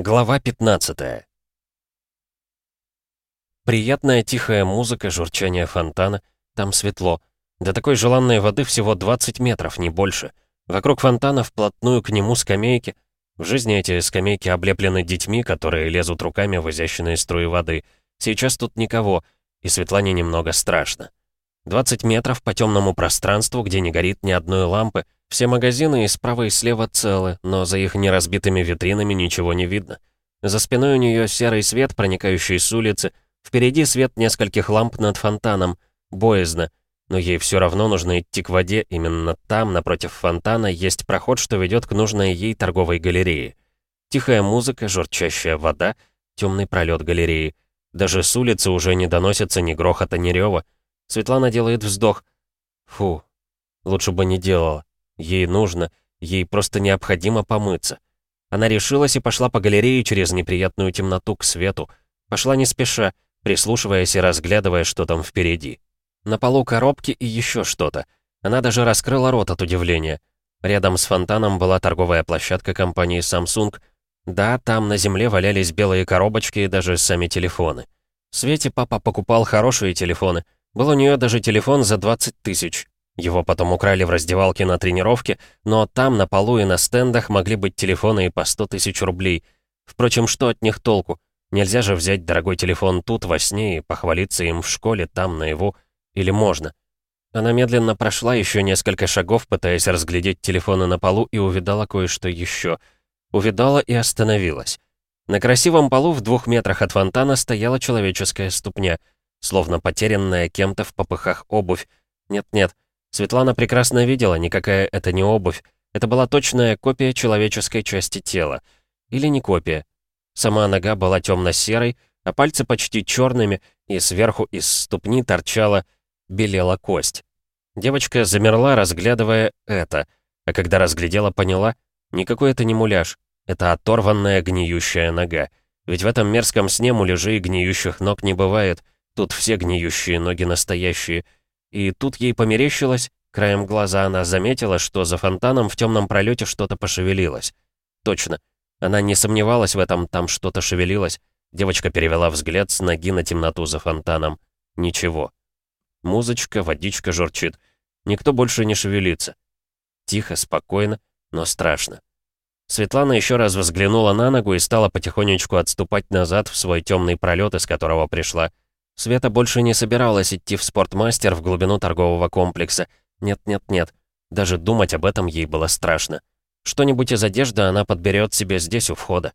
Глава 15 Приятная тихая музыка, журчание фонтана. Там светло. До такой желанной воды всего 20 метров, не больше. Вокруг фонтана вплотную к нему скамейки. В жизни эти скамейки облеплены детьми, которые лезут руками в изящные струи воды. Сейчас тут никого, и Светлане немного страшно. 20 метров по темному пространству, где не горит ни одной лампы, все магазины и справа и слева целы, но за их неразбитыми витринами ничего не видно. За спиной у нее серый свет, проникающий с улицы, впереди свет нескольких ламп над фонтаном, боязно, но ей все равно нужно идти к воде, именно там, напротив фонтана, есть проход, что ведет к нужной ей торговой галерее. Тихая музыка, журчащая вода, темный пролет галереи. Даже с улицы уже не доносится ни грохота, ни рева. Светлана делает вздох. Фу, лучше бы не делала. Ей нужно, ей просто необходимо помыться. Она решилась и пошла по галерее через неприятную темноту к свету. Пошла не спеша, прислушиваясь и разглядывая, что там впереди. На полу коробки и еще что-то. Она даже раскрыла рот от удивления. Рядом с фонтаном была торговая площадка компании Samsung. Да, там на земле валялись белые коробочки и даже сами телефоны. Свете папа покупал хорошие телефоны. Был у нее даже телефон за 20 тысяч. Его потом украли в раздевалке на тренировке, но там, на полу и на стендах могли быть телефоны и по 100 тысяч рублей. Впрочем, что от них толку? Нельзя же взять дорогой телефон тут, во сне, и похвалиться им в школе, там, наяву. Или можно? Она медленно прошла еще несколько шагов, пытаясь разглядеть телефоны на полу, и увидала кое-что еще. Увидала и остановилась. На красивом полу в двух метрах от фонтана стояла человеческая ступня, словно потерянная кем-то в попыхах обувь. Нет-нет, Светлана прекрасно видела, никакая это не обувь. Это была точная копия человеческой части тела. Или не копия. Сама нога была темно-серой, а пальцы почти черными, и сверху из ступни торчала, белела кость. Девочка замерла, разглядывая это, а когда разглядела, поняла, никакой это не муляж, это оторванная гниющая нога. Ведь в этом мерзком сне муляжей гниющих ног не бывает, тут все гниющие ноги настоящие — и тут ей померещилось, краем глаза она заметила, что за фонтаном в темном пролете что-то пошевелилось. Точно. Она не сомневалась в этом, там что-то шевелилось. Девочка перевела взгляд с ноги на темноту за фонтаном. Ничего. Музычка, водичка журчит. Никто больше не шевелится. Тихо, спокойно, но страшно. Светлана еще раз взглянула на ногу и стала потихонечку отступать назад в свой темный пролет, из которого пришла. Света больше не собиралась идти в спортмастер в глубину торгового комплекса. Нет-нет-нет. Даже думать об этом ей было страшно. Что-нибудь из одежды она подберет себе здесь у входа.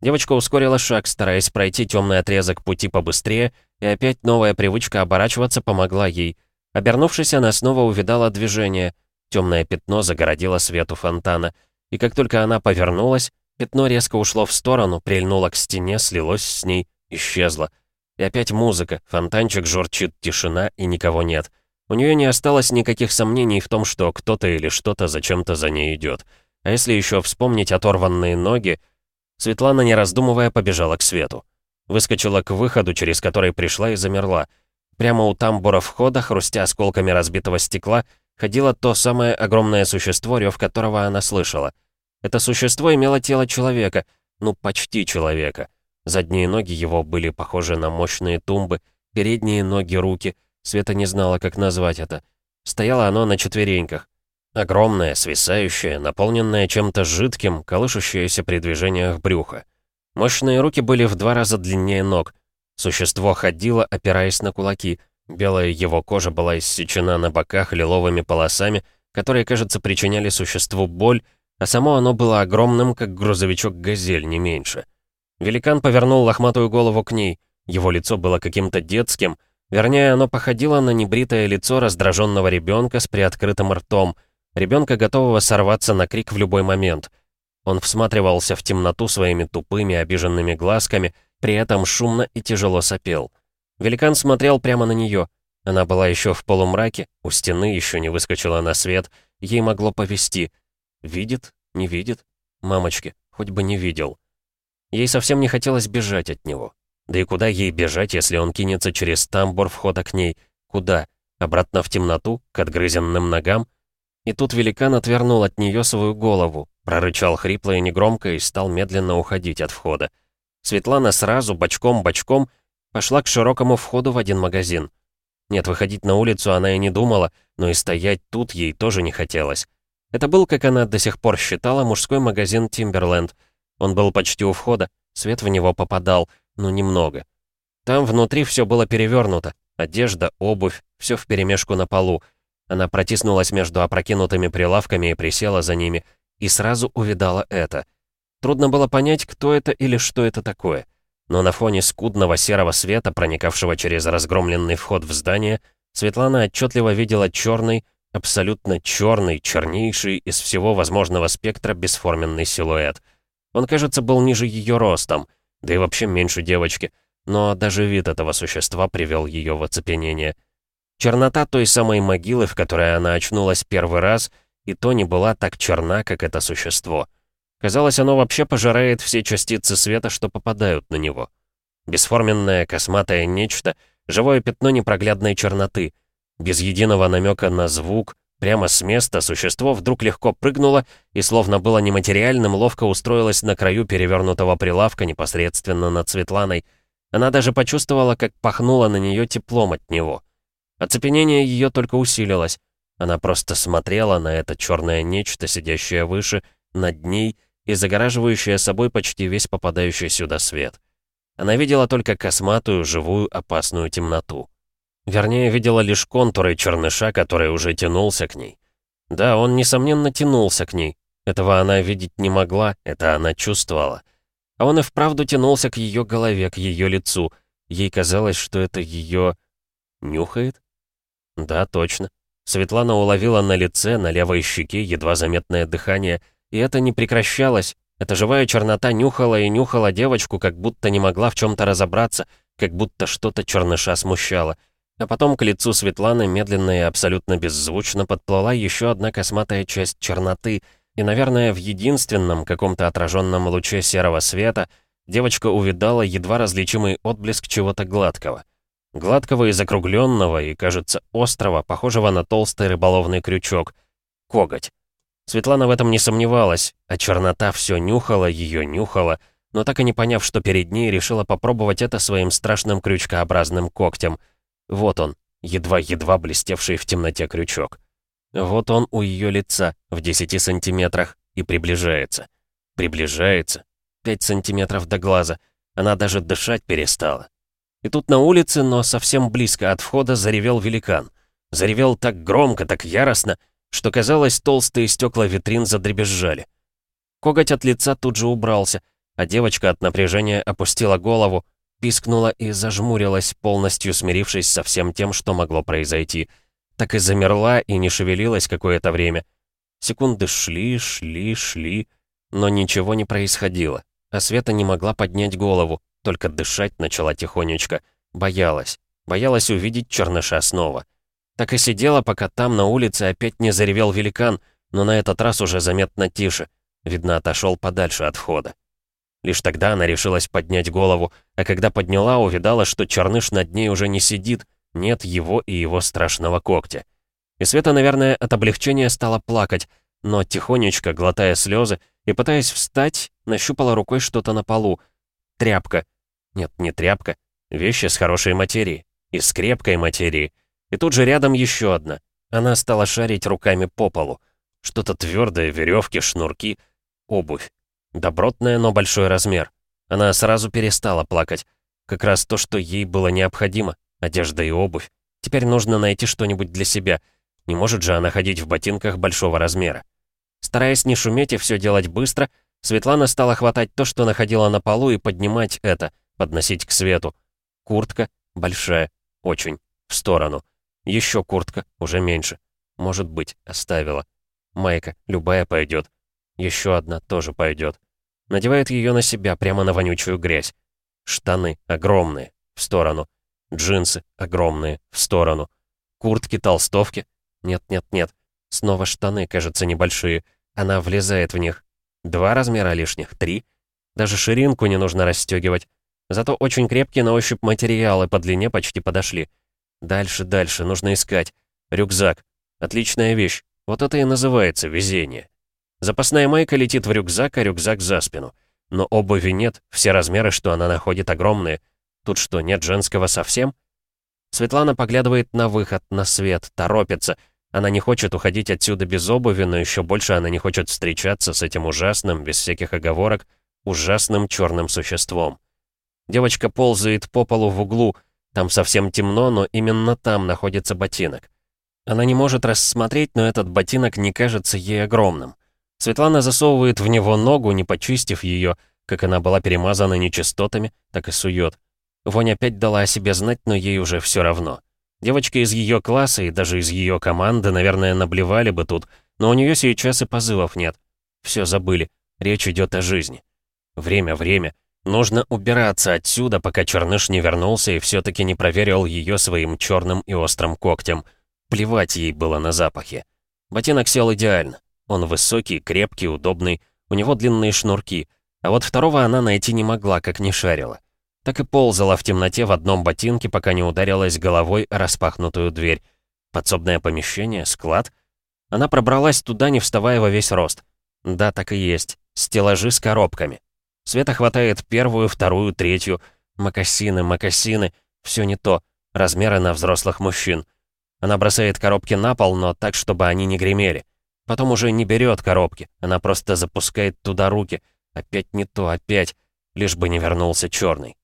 Девочка ускорила шаг, стараясь пройти темный отрезок пути побыстрее, и опять новая привычка оборачиваться помогла ей. Обернувшись, она снова увидала движение. Темное пятно загородило свету фонтана. И как только она повернулась, пятно резко ушло в сторону, прильнуло к стене, слилось с ней, исчезло. И опять музыка, фонтанчик журчит, тишина и никого нет. У нее не осталось никаких сомнений в том, что кто-то или что-то зачем-то за ней идет. А если еще вспомнить оторванные ноги... Светлана, не раздумывая, побежала к свету. Выскочила к выходу, через который пришла и замерла. Прямо у тамбура входа, хрустя осколками разбитого стекла, ходило то самое огромное существо, рев которого она слышала. Это существо имело тело человека, ну, почти человека. Задние ноги его были похожи на мощные тумбы, передние ноги — руки. Света не знала, как назвать это. Стояло оно на четвереньках. Огромное, свисающее, наполненное чем-то жидким, колышущееся при движениях брюха. Мощные руки были в два раза длиннее ног. Существо ходило, опираясь на кулаки. Белая его кожа была иссечена на боках лиловыми полосами, которые, кажется, причиняли существу боль, а само оно было огромным, как грузовичок «Газель», не меньше. Великан повернул лохматую голову к ней. Его лицо было каким-то детским. Вернее, оно походило на небритое лицо раздраженного ребенка с приоткрытым ртом. Ребенка, готового сорваться на крик в любой момент. Он всматривался в темноту своими тупыми, обиженными глазками, при этом шумно и тяжело сопел. Великан смотрел прямо на нее. Она была еще в полумраке, у стены еще не выскочила на свет. Ей могло повести. Видит? Не видит? Мамочки, хоть бы не видел. Ей совсем не хотелось бежать от него. Да и куда ей бежать, если он кинется через тамбур входа к ней? Куда? Обратно в темноту, к отгрызенным ногам? И тут великан отвернул от нее свою голову, Прорычал хрипло и негромко и стал медленно уходить от входа. Светлана сразу, бочком-бочком, пошла к широкому входу в один магазин. Нет, выходить на улицу она и не думала, но и стоять тут ей тоже не хотелось. Это был, как она до сих пор считала, мужской магазин «Тимберленд». Он был почти у входа, свет в него попадал, но немного. Там внутри все было перевернуто. Одежда, обувь, все вперемешку на полу. Она протиснулась между опрокинутыми прилавками и присела за ними, и сразу увидала это. Трудно было понять, кто это или что это такое. Но на фоне скудного серого света, проникавшего через разгромленный вход в здание, Светлана отчетливо видела черный, абсолютно черный, чернейший из всего возможного спектра бесформенный силуэт. Он, кажется, был ниже ее ростом, да и вообще меньше девочки, но даже вид этого существа привел ее в оцепенение. Чернота той самой могилы, в которой она очнулась первый раз, и то не была так черна, как это существо. Казалось, оно вообще пожирает все частицы света, что попадают на него. Бесформенное косматое нечто, живое пятно непроглядной черноты. Без единого намека на звук, прямо с места существо вдруг легко прыгнуло и, словно было нематериальным, ловко устроилось на краю перевернутого прилавка непосредственно над Светланой. Она даже почувствовала, как пахнуло на нее теплом от него. Оцепенение ее только усилилось. Она просто смотрела на это черное нечто, сидящее выше, над ней и загораживающее собой почти весь попадающий сюда свет. Она видела только косматую, живую, опасную темноту. Вернее, видела лишь контуры черныша, который уже тянулся к ней. Да, он, несомненно, тянулся к ней. Этого она видеть не могла, это она чувствовала. А он и вправду тянулся к ее голове, к ее лицу. Ей казалось, что это ее... нюхает? Да, точно. Светлана уловила на лице, на левой щеке едва заметное дыхание, и это не прекращалось. Эта живая чернота нюхала и нюхала девочку, как будто не могла в чем-то разобраться, как будто что-то черныша смущало. А потом к лицу Светланы медленно и абсолютно беззвучно подплыла еще одна косматая часть черноты, и, наверное, в единственном каком-то отраженном луче серого света девочка увидала едва различимый отблеск чего-то гладкого — Гладкого и закругленного, и, кажется, острого, похожего на толстый рыболовный крючок. Коготь. Светлана в этом не сомневалась, а чернота все нюхала, ее нюхала, но так и не поняв, что перед ней, решила попробовать это своим страшным крючкообразным когтем. Вот он, едва-едва блестевший в темноте крючок. Вот он у ее лица, в 10 сантиметрах, и приближается. Приближается. 5 сантиметров до глаза. Она даже дышать перестала. И тут на улице, но совсем близко от входа, заревел великан. Заревел так громко, так яростно, что, казалось, толстые стекла витрин задребезжали. Коготь от лица тут же убрался, а девочка от напряжения опустила голову, пискнула и зажмурилась, полностью смирившись со всем тем, что могло произойти. Так и замерла и не шевелилась какое-то время. Секунды шли, шли, шли, но ничего не происходило, а Света не могла поднять голову, только дышать начала тихонечко. Боялась. Боялась увидеть черныша снова. Так и сидела, пока там на улице опять не заревел великан, но на этот раз уже заметно тише. Видно, отошел подальше от входа. Лишь тогда она решилась поднять голову, а когда подняла, увидала, что черныш над ней уже не сидит, нет его и его страшного когтя. И Света, наверное, от облегчения стала плакать, но тихонечко, глотая слезы и пытаясь встать, нащупала рукой что-то на полу. Тряпка. Нет, не тряпка. Вещи с хорошей материи. Из крепкой материи. И тут же рядом еще одна. Она стала шарить руками по полу. Что-то твердое, веревки, шнурки. Обувь. Добротная, но большой размер. Она сразу перестала плакать. Как раз то, что ей было необходимо. Одежда и обувь. Теперь нужно найти что-нибудь для себя. Не может же она ходить в ботинках большого размера. Стараясь не шуметь и все делать быстро, Светлана стала хватать то, что находила на полу, и поднимать это — подносить к свету. Куртка большая, очень, в сторону. Еще куртка, уже меньше. Может быть, оставила. Майка, любая пойдет. Еще одна тоже пойдет. Надевает ее на себя, прямо на вонючую грязь. Штаны огромные, в сторону. Джинсы огромные, в сторону. Куртки, толстовки. Нет-нет-нет. Снова штаны, кажется, небольшие. Она влезает в них. Два размера лишних, три. Даже ширинку не нужно расстегивать. Зато очень крепкие на ощупь материалы по длине почти подошли. Дальше, дальше, нужно искать. Рюкзак. Отличная вещь. Вот это и называется везение. Запасная майка летит в рюкзак, а рюкзак за спину. Но обуви нет, все размеры, что она находит, огромные. Тут что, нет женского совсем? Светлана поглядывает на выход, на свет, торопится. Она не хочет уходить отсюда без обуви, но еще больше она не хочет встречаться с этим ужасным, без всяких оговорок, ужасным черным существом. Девочка ползает по полу в углу, там совсем темно, но именно там находится ботинок. Она не может рассмотреть, но этот ботинок не кажется ей огромным. Светлана засовывает в него ногу, не почистив ее, как она была перемазана нечистотами, так и сует. Вонь опять дала о себе знать, но ей уже все равно. Девочки из ее класса и даже из ее команды, наверное, наблевали бы тут, но у нее сейчас и позывов нет. Все забыли. Речь идет о жизни. Время, время. Нужно убираться отсюда, пока Черныш не вернулся и все-таки не проверил ее своим черным и острым когтем. Плевать ей было на запахи. Ботинок сел идеально. Он высокий, крепкий, удобный, у него длинные шнурки, а вот второго она найти не могла, как не шарила. Так и ползала в темноте в одном ботинке, пока не ударилась головой о распахнутую дверь. Подсобное помещение, склад. Она пробралась туда, не вставая во весь рост. Да, так и есть. Стеллажи с коробками. Света хватает первую, вторую, третью. Макасины, макасины. Все не то. Размеры на взрослых мужчин. Она бросает коробки на пол, но так, чтобы они не гремели. Потом уже не берет коробки. Она просто запускает туда руки. Опять не то, опять. Лишь бы не вернулся черный.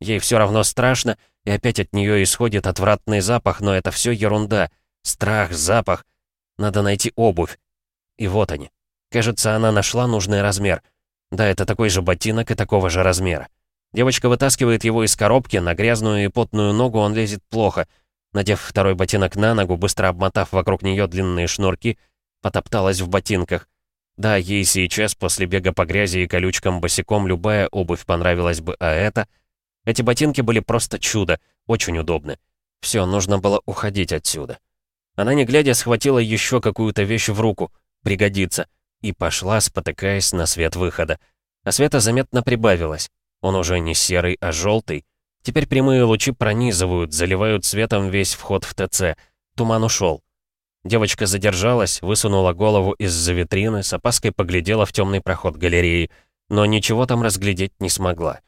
Ей все равно страшно, и опять от нее исходит отвратный запах, но это все ерунда. Страх, запах. Надо найти обувь. И вот они. Кажется, она нашла нужный размер. Да, это такой же ботинок и такого же размера. Девочка вытаскивает его из коробки, на грязную и потную ногу он лезет плохо. Надев второй ботинок на ногу, быстро обмотав вокруг нее длинные шнурки, потопталась в ботинках. Да, ей сейчас, после бега по грязи и колючкам босиком, любая обувь понравилась бы, а это... Эти ботинки были просто чудо, очень удобны. Все, нужно было уходить отсюда. Она, не глядя, схватила еще какую-то вещь в руку, пригодится, и пошла, спотыкаясь на свет выхода. А света заметно прибавилось. Он уже не серый, а желтый. Теперь прямые лучи пронизывают, заливают светом весь вход в ТЦ. Туман ушел. Девочка задержалась, высунула голову из-за витрины, с опаской поглядела в темный проход галереи, но ничего там разглядеть не смогла.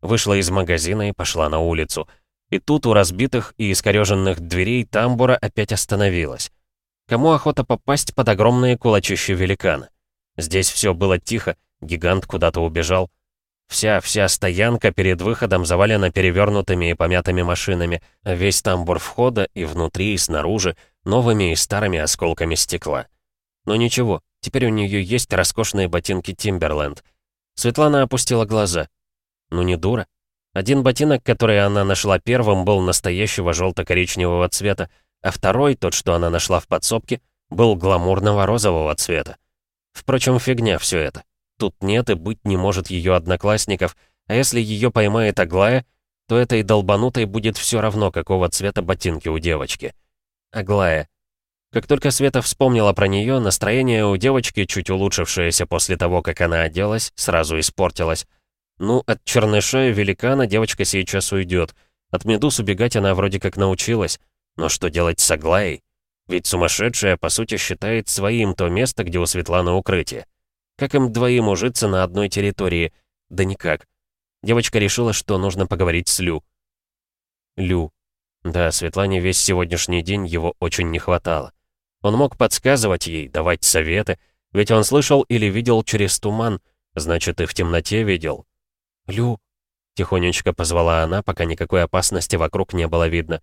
Вышла из магазина и пошла на улицу. И тут у разбитых и искореженных дверей тамбура опять остановилась. Кому охота попасть под огромные кулачища великана? Здесь все было тихо, гигант куда-то убежал. Вся, вся стоянка перед выходом завалена перевернутыми и помятыми машинами, а весь тамбур входа и внутри, и снаружи, новыми и старыми осколками стекла. Но ничего, теперь у нее есть роскошные ботинки Тимберленд. Светлана опустила глаза. Ну не дура. Один ботинок, который она нашла первым, был настоящего желто-коричневого цвета, а второй, тот, что она нашла в подсобке, был гламурного розового цвета. Впрочем, фигня все это. Тут нет и быть не может ее одноклассников, а если ее поймает Аглая, то этой долбанутой будет все равно, какого цвета ботинки у девочки. Аглая. Как только Света вспомнила про нее, настроение у девочки, чуть улучшившееся после того, как она оделась, сразу испортилось. Ну, от черныша и великана девочка сейчас уйдет. От медуз убегать она вроде как научилась. Но что делать с Аглаей? Ведь сумасшедшая, по сути, считает своим то место, где у Светланы укрытие. Как им двоим ужиться на одной территории? Да никак. Девочка решила, что нужно поговорить с Лю. Лю. Да, Светлане весь сегодняшний день его очень не хватало. Он мог подсказывать ей, давать советы, ведь он слышал или видел через туман, значит, и в темноте видел. «Лю!» — тихонечко позвала она, пока никакой опасности вокруг не было видно.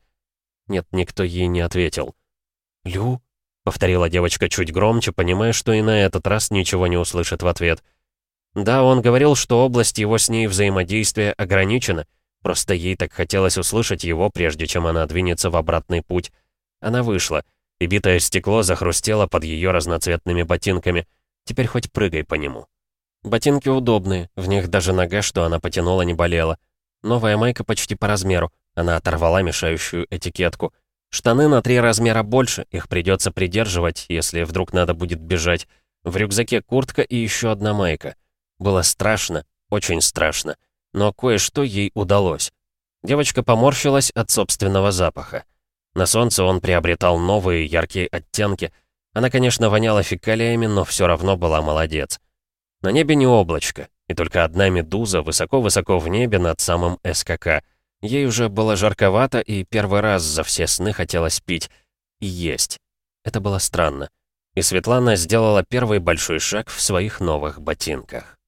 Нет, никто ей не ответил. «Лю?» — повторила девочка чуть громче, понимая, что и на этот раз ничего не услышит в ответ. Да, он говорил, что область его с ней взаимодействия ограничена, просто ей так хотелось услышать его, прежде чем она двинется в обратный путь. Она вышла, и битое стекло захрустело под ее разноцветными ботинками. Теперь хоть прыгай по нему. Ботинки удобные, в них даже нога, что она потянула, не болела. Новая майка почти по размеру, она оторвала мешающую этикетку. Штаны на три размера больше, их придется придерживать, если вдруг надо будет бежать. В рюкзаке куртка и еще одна майка. Было страшно, очень страшно. Но кое-что ей удалось. Девочка поморщилась от собственного запаха. На солнце он приобретал новые яркие оттенки. Она, конечно, воняла фекалиями, но все равно была молодец. На небе не облачко, и только одна медуза высоко-высоко в небе над самым СКК. Ей уже было жарковато, и первый раз за все сны хотелось пить. И есть. Это было странно. И Светлана сделала первый большой шаг в своих новых ботинках.